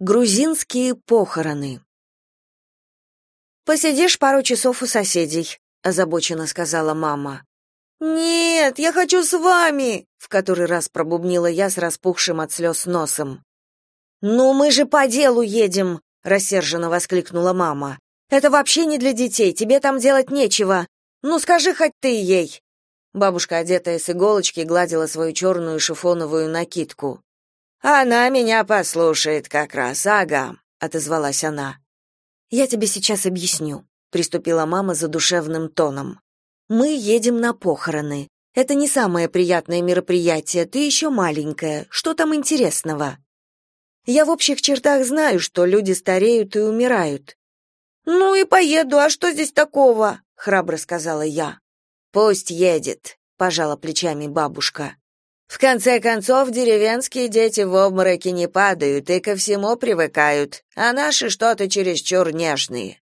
Грузинские похороны. Посидишь пару часов у соседей, озабоченно сказала мама. Нет, я хочу с вами, в который раз пробубнила я с распухшим от слез носом. Ну мы же по делу едем, рассерженно воскликнула мама. Это вообще не для детей, тебе там делать нечего. Ну скажи хоть ты ей. Бабушка, одетая с иголочки, гладила свою черную шифоновую накидку. Она меня послушает как раз, ага, отозвалась она. Я тебе сейчас объясню, приступила мама задушевным тоном. Мы едем на похороны. Это не самое приятное мероприятие, ты еще маленькая. Что там интересного? Я в общих чертах знаю, что люди стареют и умирают. Ну и поеду, а что здесь такого? храбро сказала я. Пусть едет, пожала плечами бабушка. В конце концов, деревенские дети в обмороки не падают и ко всему привыкают, а наши что-то чересчур нежные.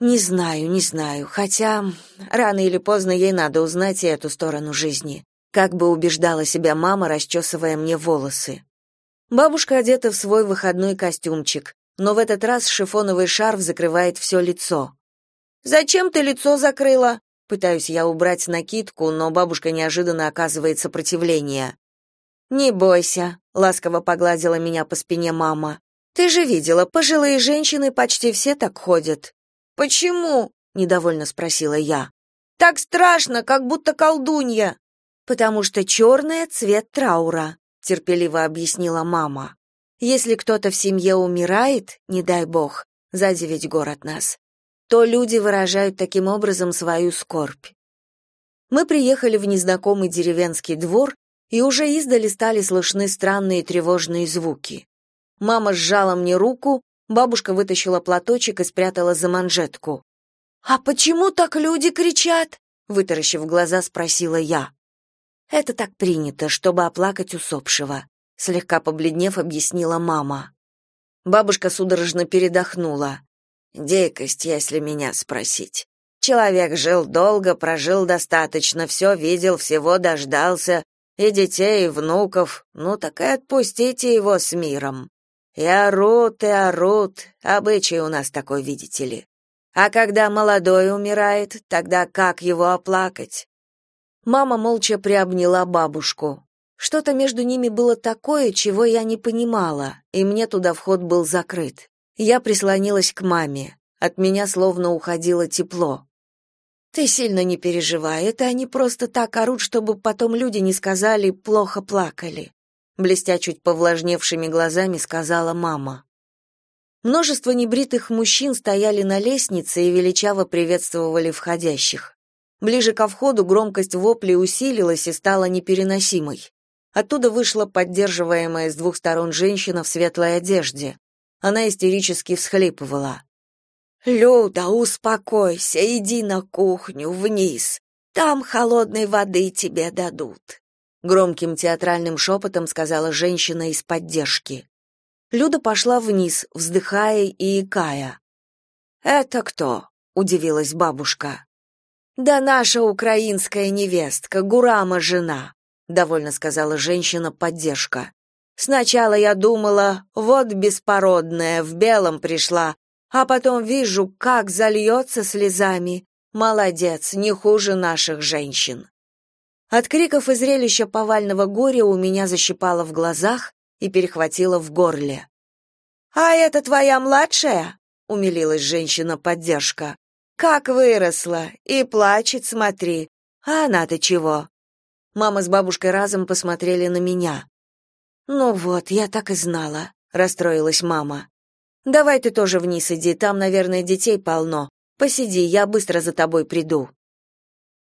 Не знаю, не знаю, хотя рано или поздно ей надо узнать и эту сторону жизни. Как бы убеждала себя мама, расчесывая мне волосы. Бабушка одета в свой выходной костюмчик, но в этот раз шифоновый шарф закрывает все лицо. «Зачем ты лицо закрыла?» Пытаюсь я убрать накидку, но бабушка неожиданно оказывает сопротивление. «Не бойся», — ласково погладила меня по спине мама. «Ты же видела, пожилые женщины почти все так ходят». «Почему?» — недовольно спросила я. «Так страшно, как будто колдунья». «Потому что черное — цвет траура», — терпеливо объяснила мама. «Если кто-то в семье умирает, не дай бог, за девять гор от нас, то люди выражают таким образом свою скорбь. Мы приехали в незнакомый деревенский двор, и уже издали стали слышны странные тревожные звуки. Мама сжала мне руку, бабушка вытащила платочек и спрятала за манжетку. «А почему так люди кричат?» — вытаращив глаза, спросила я. «Это так принято, чтобы оплакать усопшего», — слегка побледнев, объяснила мама. Бабушка судорожно передохнула. Дикость, если меня спросить. Человек жил долго, прожил достаточно, все видел, всего дождался, и детей, и внуков, ну так и отпустите его с миром. И орут, и орут, обычай у нас такой, видите ли. А когда молодой умирает, тогда как его оплакать? Мама молча приобняла бабушку. Что-то между ними было такое, чего я не понимала, и мне туда вход был закрыт. Я прислонилась к маме. От меня словно уходило тепло. Ты сильно не переживай, это они просто так орут, чтобы потом люди не сказали плохо плакали, блестя чуть повлажневшими глазами, сказала мама. Множество небритых мужчин стояли на лестнице и величаво приветствовали входящих. Ближе ко входу громкость воплей усилилась и стала непереносимой. Оттуда вышла поддерживаемая с двух сторон женщина в светлой одежде. Она истерически всхлипывала. «Люда, успокойся, иди на кухню, вниз. Там холодной воды тебе дадут», — громким театральным шепотом сказала женщина из поддержки. Люда пошла вниз, вздыхая и икая. «Это кто?» — удивилась бабушка. «Да наша украинская невестка, Гурама жена», — довольно сказала женщина-поддержка. Сначала я думала, вот беспородная, в белом пришла, а потом вижу, как зальется слезами. Молодец, не хуже наших женщин. От криков и зрелища повального горя у меня защипало в глазах и перехватило в горле. «А это твоя младшая?» — умилилась женщина-поддержка. «Как выросла! И плачет, смотри! А она-то чего?» Мама с бабушкой разом посмотрели на меня. Ну вот, я так и знала, расстроилась мама. Давай ты тоже вниз иди, там, наверное, детей полно. Посиди, я быстро за тобой приду.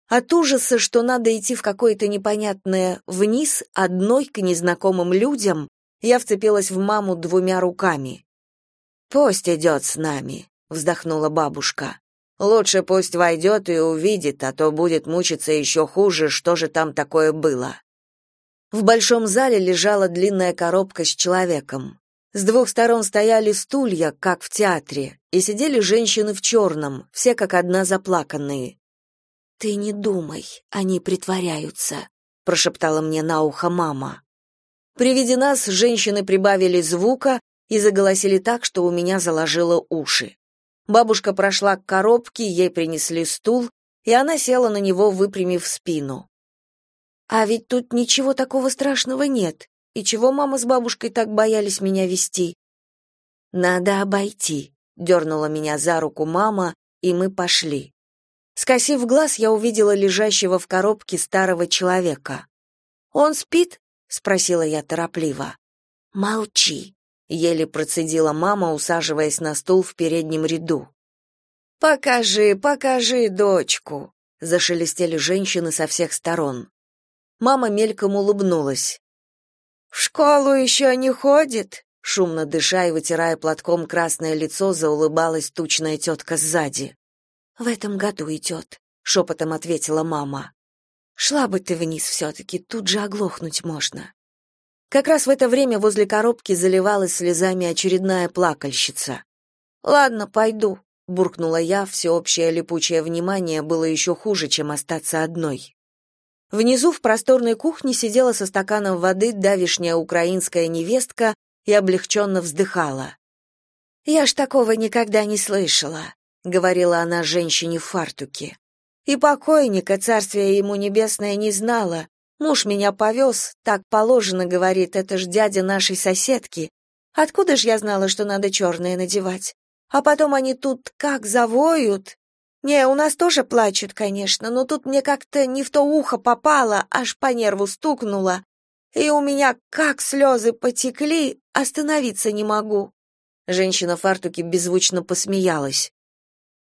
От ужаса, что надо идти в какое-то непонятное вниз одной к незнакомым людям, я вцепилась в маму двумя руками. Пусть идет с нами, вздохнула бабушка. Лучше пусть войдет и увидит, а то будет мучиться еще хуже, что же там такое было. В большом зале лежала длинная коробка с человеком. С двух сторон стояли стулья, как в театре, и сидели женщины в черном, все как одна заплаканные. «Ты не думай, они притворяются», — прошептала мне на ухо мама. При виде нас женщины прибавили звука, и заголосили так, что у меня заложило уши. Бабушка прошла к коробке, ей принесли стул, и она села на него, выпрямив спину. А ведь тут ничего такого страшного нет. И чего мама с бабушкой так боялись меня вести? Надо обойти, дернула меня за руку мама, и мы пошли. Скосив глаз, я увидела лежащего в коробке старого человека. Он спит? спросила я торопливо. Молчи, еле процедила мама, усаживаясь на стул в переднем ряду. Покажи, покажи дочку, зашелестели женщины со всех сторон. Мама мельком улыбнулась. В школу еще не ходит, шумно дыша и вытирая платком красное лицо, заулыбалась тучная тетка сзади. В этом году идет», — шепотом ответила мама. Шла бы ты вниз все-таки, тут же оглохнуть можно. Как раз в это время возле коробки заливалась слезами очередная плакальщица. Ладно, пойду, буркнула я, всеобщее липучее внимание было еще хуже, чем остаться одной. Внизу в просторной кухне сидела со стаканом воды давишняя украинская невестка и облегченно вздыхала. «Я ж такого никогда не слышала», — говорила она женщине в фартуке. «И покойника, царствие ему небесное, не знала, Муж меня повез, так положено, говорит, это ж дядя нашей соседки. Откуда ж я знала, что надо черное надевать? А потом они тут как завоют. Не, у нас тоже плачут, конечно, но тут мне как-то не в то ухо попало, аж по нерву стукнуло. И у меня как слезы потекли, остановиться не могу. Женщина в фартуке беззвучно посмеялась.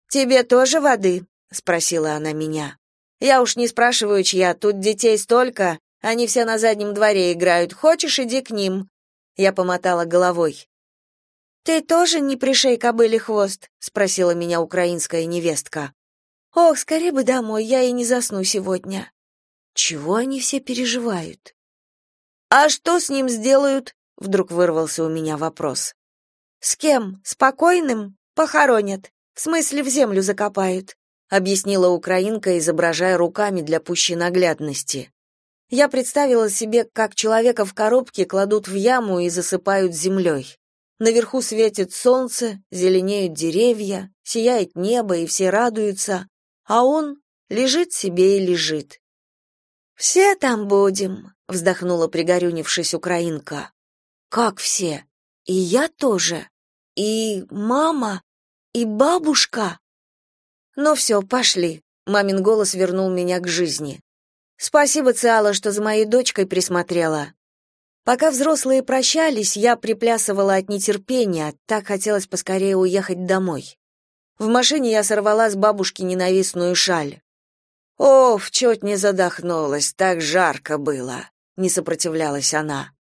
Тебе тоже воды? спросила она меня. Я уж не спрашиваю, чья, тут детей столько, они все на заднем дворе играют. Хочешь, иди к ним. Я помотала головой. Ты тоже не пришей кобыле хвост, спросила меня украинская невестка. Ох, скорее бы домой, я и не засну сегодня. Чего они все переживают? А что с ним сделают? Вдруг вырвался у меня вопрос. С кем? Спокойным? Похоронят. В смысле, в землю закопают объяснила украинка, изображая руками для пущей наглядности. Я представила себе, как человека в коробке кладут в яму и засыпают землей. Наверху светит солнце, зеленеют деревья, сияет небо, и все радуются, а он лежит себе и лежит. «Все там будем», — вздохнула пригорюнившись украинка. «Как все? И я тоже? И мама? И бабушка?» Ну все, пошли. Мамин голос вернул меня к жизни. Спасибо, Циала, что за моей дочкой присмотрела. Пока взрослые прощались, я приплясывала от нетерпения, так хотелось поскорее уехать домой. В машине я сорвала с бабушки ненавистную шаль. Оф, чуть не задохнулась, так жарко было, не сопротивлялась она.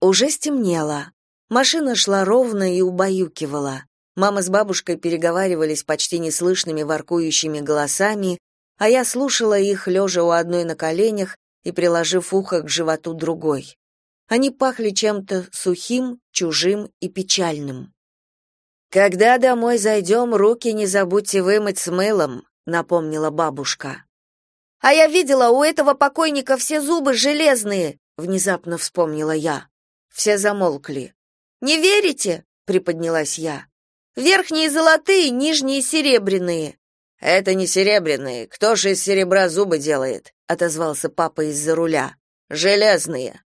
Уже стемнело. Машина шла ровно и убаюкивала. Мама с бабушкой переговаривались почти неслышными воркующими голосами, а я слушала их, лежа у одной на коленях и приложив ухо к животу другой. Они пахли чем-то сухим, чужим и печальным. «Когда домой зайдем, руки не забудьте вымыть с мылом», — напомнила бабушка. «А я видела, у этого покойника все зубы железные», — внезапно вспомнила я. Все замолкли. «Не верите?» — приподнялась я. Верхние золотые, нижние серебряные. Это не серебряные. Кто же из серебра зубы делает? отозвался папа из-за руля. Железные.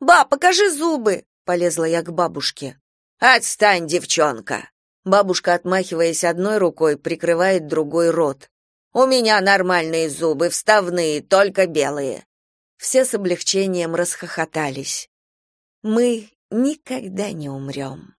Ба, покажи зубы, полезла я к бабушке. Отстань, девчонка. Бабушка, отмахиваясь одной рукой, прикрывает другой рот. У меня нормальные зубы, вставные, только белые. Все с облегчением расхохотались. Мы никогда не умрем.